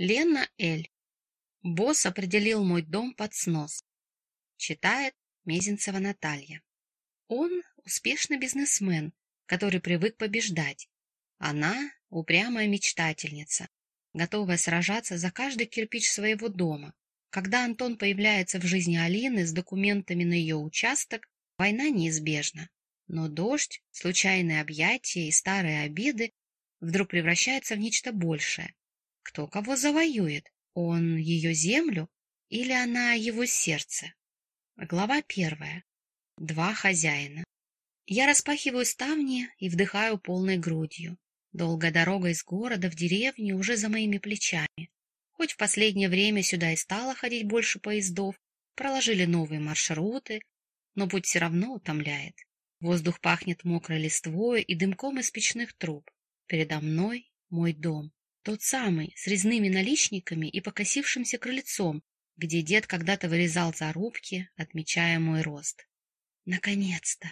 Лена Эль. Босс определил мой дом под снос. Читает Мезенцева Наталья. Он успешный бизнесмен, который привык побеждать. Она упрямая мечтательница, готовая сражаться за каждый кирпич своего дома. Когда Антон появляется в жизни Алины с документами на ее участок, война неизбежна. Но дождь, случайные объятия и старые обиды вдруг превращаются в нечто большее. Кто кого завоюет? Он ее землю или она его сердце? Глава первая. Два хозяина. Я распахиваю ставни и вдыхаю полной грудью. Долгая дорога из города в деревню уже за моими плечами. Хоть в последнее время сюда и стало ходить больше поездов, проложили новые маршруты, но путь все равно утомляет. Воздух пахнет мокрой листвой и дымком из печных труб. Передо мной мой дом. Тот самый, с резными наличниками и покосившимся крыльцом, где дед когда-то вырезал зарубки, отмечая мой рост. Наконец-то!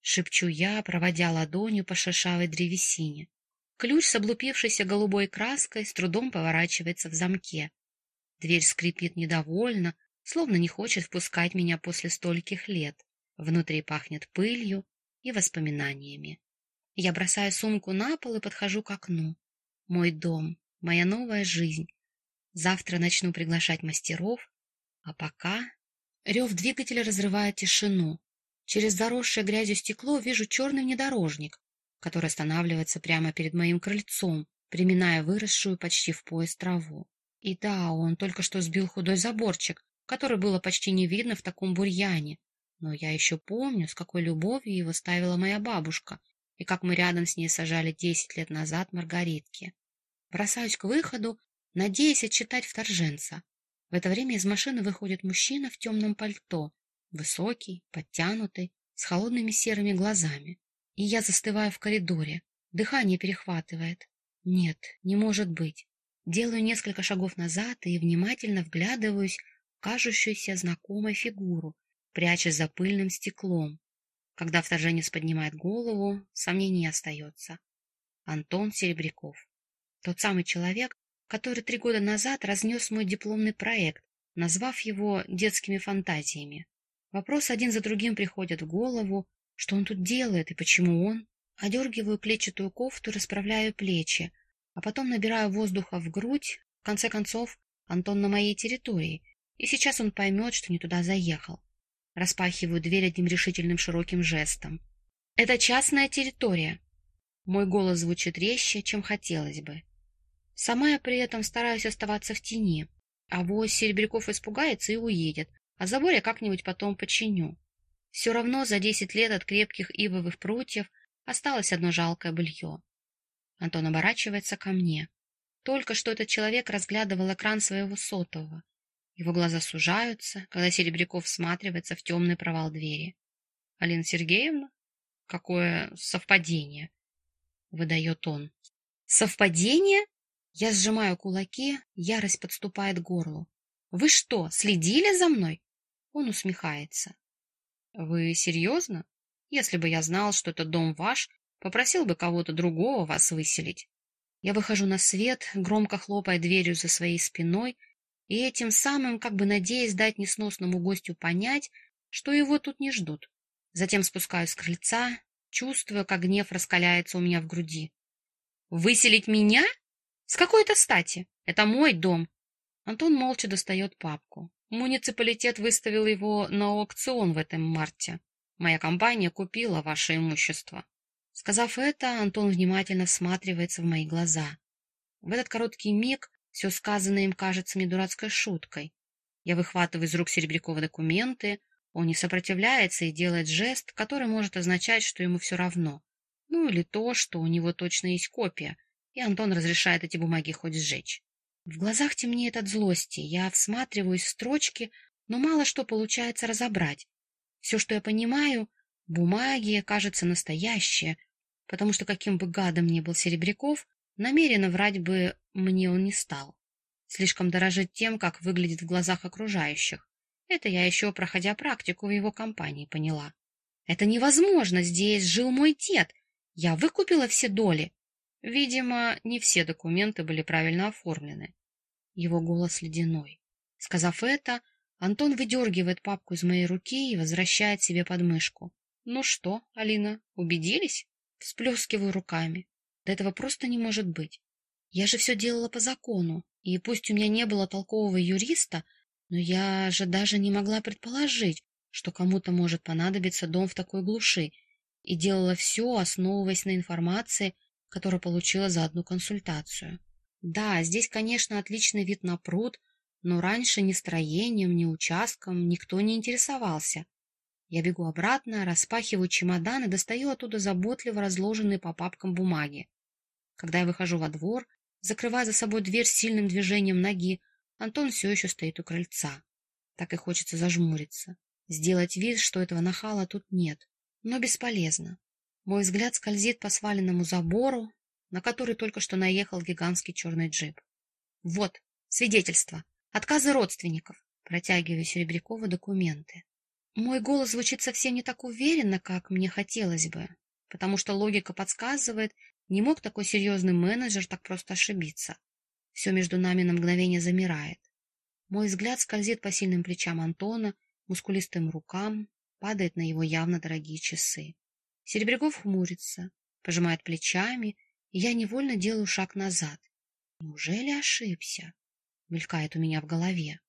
Шепчу я, проводя ладонью по шершавой древесине. Ключ с облупившейся голубой краской с трудом поворачивается в замке. Дверь скрипит недовольно, словно не хочет впускать меня после стольких лет. Внутри пахнет пылью и воспоминаниями. Я бросаю сумку на пол и подхожу к окну. Мой дом, моя новая жизнь. Завтра начну приглашать мастеров, а пока... Рев двигателя разрывает тишину. Через заросшее грязью стекло вижу черный внедорожник, который останавливается прямо перед моим крыльцом, приминая выросшую почти в пояс траву. И да, он только что сбил худой заборчик, который было почти не видно в таком бурьяне. Но я еще помню, с какой любовью его ставила моя бабушка, и как мы рядом с ней сажали десять лет назад маргаритки. Бросаюсь к выходу, надеясь отчитать вторженца. В это время из машины выходит мужчина в темном пальто, высокий, подтянутый, с холодными серыми глазами. И я застываю в коридоре. Дыхание перехватывает. Нет, не может быть. Делаю несколько шагов назад и внимательно вглядываюсь в кажущуюся знакомой фигуру, прячась за пыльным стеклом. Когда вторженец поднимает голову, сомнений не остается. Антон Серебряков. Тот самый человек, который три года назад разнес мой дипломный проект, назвав его детскими фантазиями. Вопрос один за другим приходит в голову, что он тут делает и почему он. Одергиваю клетчатую кофту, расправляю плечи, а потом набираю воздуха в грудь. В конце концов, Антон на моей территории, и сейчас он поймет, что не туда заехал. Распахиваю дверь одним решительным широким жестом. «Это частная территория!» Мой голос звучит резче, чем хотелось бы. Сама я при этом стараюсь оставаться в тени. А вось Серебряков испугается и уедет, а забор я как-нибудь потом починю. Все равно за десять лет от крепких ивовых прутьев осталось одно жалкое былье. Антон оборачивается ко мне. Только что этот человек разглядывал экран своего сотового. Его глаза сужаются, когда Серебряков всматривается в темный провал двери. — Алина Сергеевна? Какое совпадение! — выдает он. — Совпадение? Я сжимаю кулаки, ярость подступает к горлу. — Вы что, следили за мной? Он усмехается. — Вы серьезно? Если бы я знал, что этот дом ваш, попросил бы кого-то другого вас выселить. Я выхожу на свет, громко хлопая дверью за своей спиной, и этим самым, как бы надеясь дать несносному гостю понять, что его тут не ждут. Затем спускаюсь с крыльца, чувствуя, как гнев раскаляется у меня в груди. «Выселить меня? С какой-то стати? Это мой дом!» Антон молча достает папку. Муниципалитет выставил его на аукцион в этом марте. Моя компания купила ваше имущество. Сказав это, Антон внимательно всматривается в мои глаза. В этот короткий миг все сказанное им кажется мне дурацкой шуткой. Я выхватываю из рук Серебрякова документы, он не сопротивляется и делает жест, который может означать, что ему все равно. Ну или то, что у него точно есть копия, и Антон разрешает эти бумаги хоть сжечь. В глазах темнеет от злости, я всматриваюсь в строчки, но мало что получается разобрать. Все, что я понимаю, бумаги, кажется, настоящие, потому что каким бы гадом ни был Серебряков, Намеренно врать бы мне он не стал. Слишком дорожит тем, как выглядит в глазах окружающих. Это я еще, проходя практику в его компании, поняла. Это невозможно, здесь жил мой дед. Я выкупила все доли. Видимо, не все документы были правильно оформлены. Его голос ледяной. Сказав это, Антон выдергивает папку из моей руки и возвращает себе под мышку. «Ну что, Алина, убедились?» Всплескиваю руками. Да этого просто не может быть. Я же все делала по закону, и пусть у меня не было толкового юриста, но я же даже не могла предположить, что кому-то может понадобиться дом в такой глуши, и делала все, основываясь на информации, которую получила за одну консультацию. Да, здесь, конечно, отличный вид на пруд, но раньше ни строением, ни участком никто не интересовался. Я бегу обратно, распахиваю чемодан и достаю оттуда заботливо разложенные по папкам бумаги. Когда я выхожу во двор, закрывая за собой дверь сильным движением ноги, Антон все еще стоит у крыльца. Так и хочется зажмуриться, сделать вид, что этого нахала тут нет. Но бесполезно. Мой взгляд скользит по сваленному забору, на который только что наехал гигантский черный джип. Вот, свидетельство. Отказы родственников. Протягиваю Серебрякову документы. Мой голос звучит совсем не так уверенно, как мне хотелось бы, потому что логика подсказывает, не мог такой серьезный менеджер так просто ошибиться. Все между нами на мгновение замирает. Мой взгляд скользит по сильным плечам Антона, мускулистым рукам, падает на его явно дорогие часы. Серебряков хмурится, пожимает плечами, и я невольно делаю шаг назад. Неужели ошибся? Мелькает у меня в голове.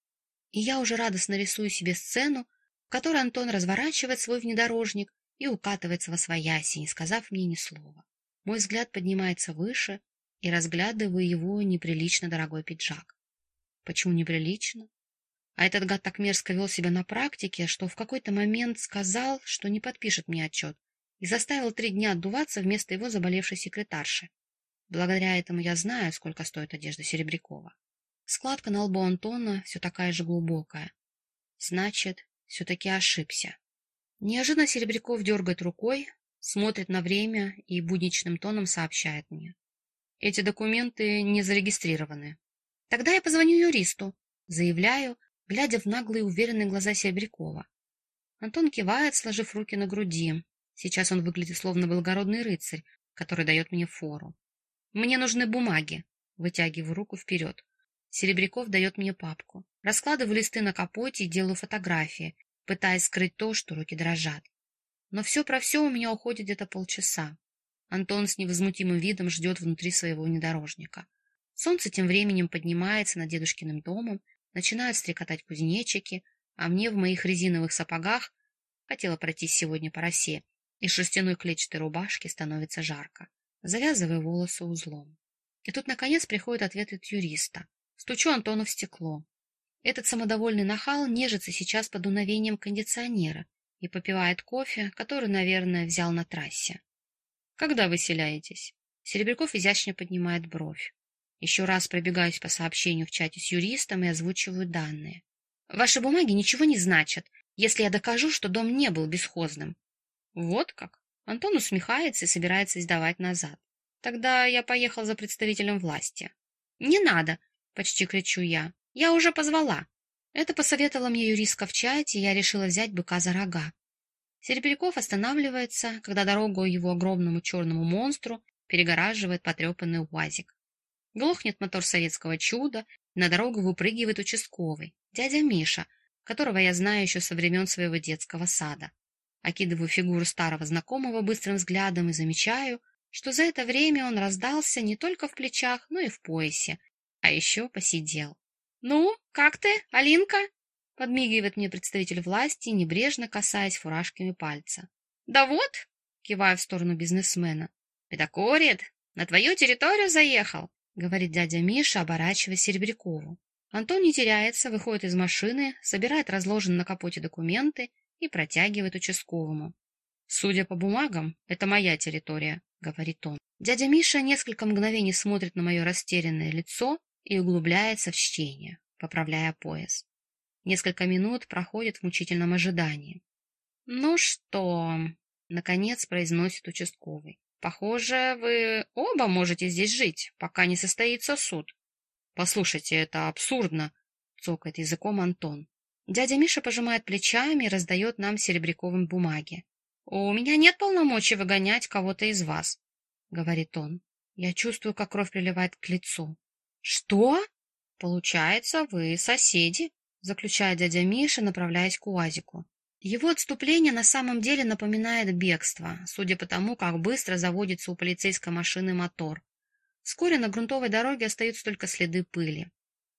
И я уже радостно рисую себе сцену, в которой Антон разворачивает свой внедорожник и укатывается во свояси, не сказав мне ни слова. Мой взгляд поднимается выше и разглядываю его неприлично дорогой пиджак. Почему неприлично? А этот гад так мерзко вел себя на практике, что в какой-то момент сказал, что не подпишет мне отчет, и заставил три дня отдуваться вместо его заболевшей секретарши. Благодаря этому я знаю, сколько стоит одежда Серебрякова. Складка на лбу Антона все такая же глубокая. Значит, все-таки ошибся. Неожиданно Серебряков дергает рукой, смотрит на время и будничным тоном сообщает мне. Эти документы не зарегистрированы. Тогда я позвоню юристу, заявляю, глядя в наглые уверенные глаза Серебрякова. Антон кивает, сложив руки на груди. Сейчас он выглядит словно благородный рыцарь, который дает мне фору. Мне нужны бумаги. Вытягиваю руку вперед. Серебряков дает мне папку. Раскладываю листы на капоте и делаю фотографии, пытаясь скрыть то, что руки дрожат. Но все про все у меня уходит где-то полчаса. Антон с невозмутимым видом ждет внутри своего внедорожника. Солнце тем временем поднимается над дедушкиным домом, начинают стрекотать кузнечики, а мне в моих резиновых сапогах, хотела пройтись сегодня по росе, и шерстяной клетчатой рубашке становится жарко. Завязываю волосы узлом. И тут, наконец, приходит ответ от юриста. Стучу Антону в стекло. Этот самодовольный нахал нежится сейчас под дуновением кондиционера и попивает кофе, который, наверное, взял на трассе. «Когда выселяетесь?» Серебряков изящно поднимает бровь. Еще раз пробегаюсь по сообщению в чате с юристом и озвучиваю данные. Ваши бумаги ничего не значат, если я докажу, что дом не был бесхозным. Вот как? Антон усмехается и собирается сдавать назад. Тогда я поехал за представителем власти. Не надо, почти кричу я. Я уже позвала. Это посоветовала мне юристка в чате, и я решила взять быка за рога. Серебряков останавливается, когда дорогу его огромному черному монстру перегораживает потрепанный УАЗик. Глохнет мотор советского чуда, на дорогу выпрыгивает участковый, дядя Миша, которого я знаю еще со времен своего детского сада. Окидываю фигуру старого знакомого быстрым взглядом и замечаю, что за это время он раздался не только в плечах, но и в поясе, а еще посидел. «Ну, как ты, Алинка?» — подмигивает мне представитель власти, небрежно касаясь фуражками пальца. «Да вот!» — киваю в сторону бизнесмена. «Педокорит, на твою территорию заехал!» — говорит дядя Миша, оборачиваясь Серебрякову. Антон не теряется, выходит из машины, собирает разложенные на капоте документы и протягивает участковому. «Судя по бумагам, это моя территория», — говорит он. Дядя Миша несколько мгновений смотрит на мое растерянное лицо и углубляется в чтение, поправляя пояс. Несколько минут проходит в мучительном ожидании. «Ну что?» — наконец произносит участковый. Похоже, вы оба можете здесь жить, пока не состоится суд. Послушайте, это абсурдно, цокает языком Антон. Дядя Миша пожимает плечами и раздает нам серебряковым бумаги. У меня нет полномочий выгонять кого-то из вас, говорит он. Я чувствую, как кровь приливает к лицу. Что? Получается, вы соседи, заключает дядя Миша, направляясь к УАЗику. Его отступление на самом деле напоминает бегство, судя по тому, как быстро заводится у полицейской машины мотор. Вскоре на грунтовой дороге остаются только следы пыли.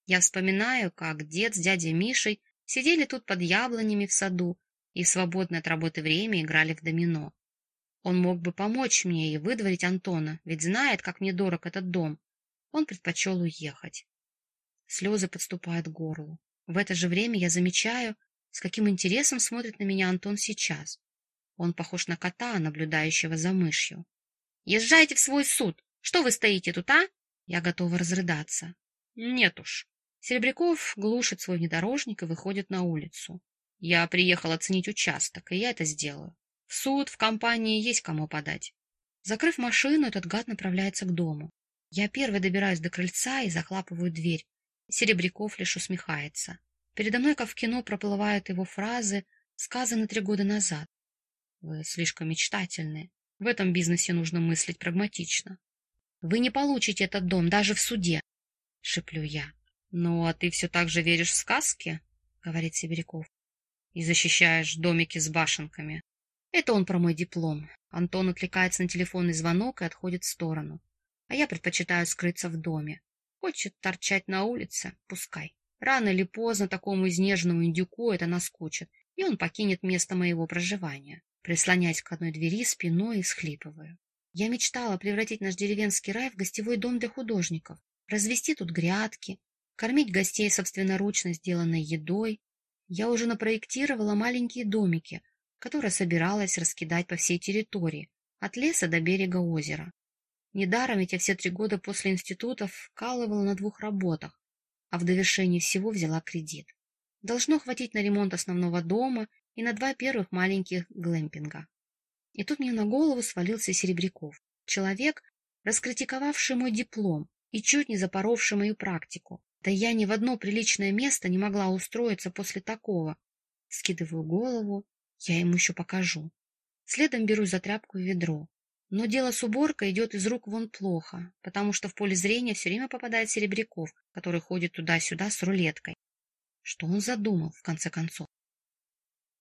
Я вспоминаю, как дед с дядей Мишей сидели тут под яблонями в саду и в свободное от работы время играли в домино. Он мог бы помочь мне и выдворить Антона, ведь знает, как мне дорог этот дом. Он предпочел уехать. Слезы подступают к горлу. В это же время я замечаю, с каким интересом смотрит на меня Антон сейчас. Он похож на кота, наблюдающего за мышью. «Езжайте в свой суд! Что вы стоите тут, а?» Я готова разрыдаться. «Нет уж». Серебряков глушит свой внедорожник и выходит на улицу. Я приехал оценить участок, и я это сделаю. В суд, в компании есть кому подать. Закрыв машину, этот гад направляется к дому. Я первой добираюсь до крыльца и захлапываю дверь. Серебряков лишь усмехается. Передо мной, как в кино, проплывают его фразы, сказанные три года назад. Вы слишком мечтательны. В этом бизнесе нужно мыслить прагматично. Вы не получите этот дом даже в суде, — шеплю я. Ну, а ты все так же веришь в сказки, — говорит Сибиряков, — и защищаешь домики с башенками. Это он про мой диплом. Антон отвлекается на телефонный звонок и отходит в сторону. А я предпочитаю скрыться в доме. Хочет торчать на улице, пускай. Рано или поздно такому изнеженному индюку это наскучит, и он покинет место моего проживания. Прислонясь к одной двери спиной и схлипываю. Я мечтала превратить наш деревенский рай в гостевой дом для художников, развести тут грядки, кормить гостей собственноручно сделанной едой. Я уже напроектировала маленькие домики, которые собиралась раскидать по всей территории, от леса до берега озера. Недаром эти все три года после института вкалывала на двух работах, а в довершении всего взяла кредит. Должно хватить на ремонт основного дома и на два первых маленьких глэмпинга. И тут мне на голову свалился Серебряков, человек, раскритиковавший мой диплом и чуть не запоровший мою практику. Да я ни в одно приличное место не могла устроиться после такого. Скидываю голову, я ему еще покажу. Следом беру за тряпку и ведро. Но дело с уборкой идет из рук вон плохо, потому что в поле зрения все время попадает Серебряков, который ходит туда-сюда с рулеткой. Что он задумал, в конце концов?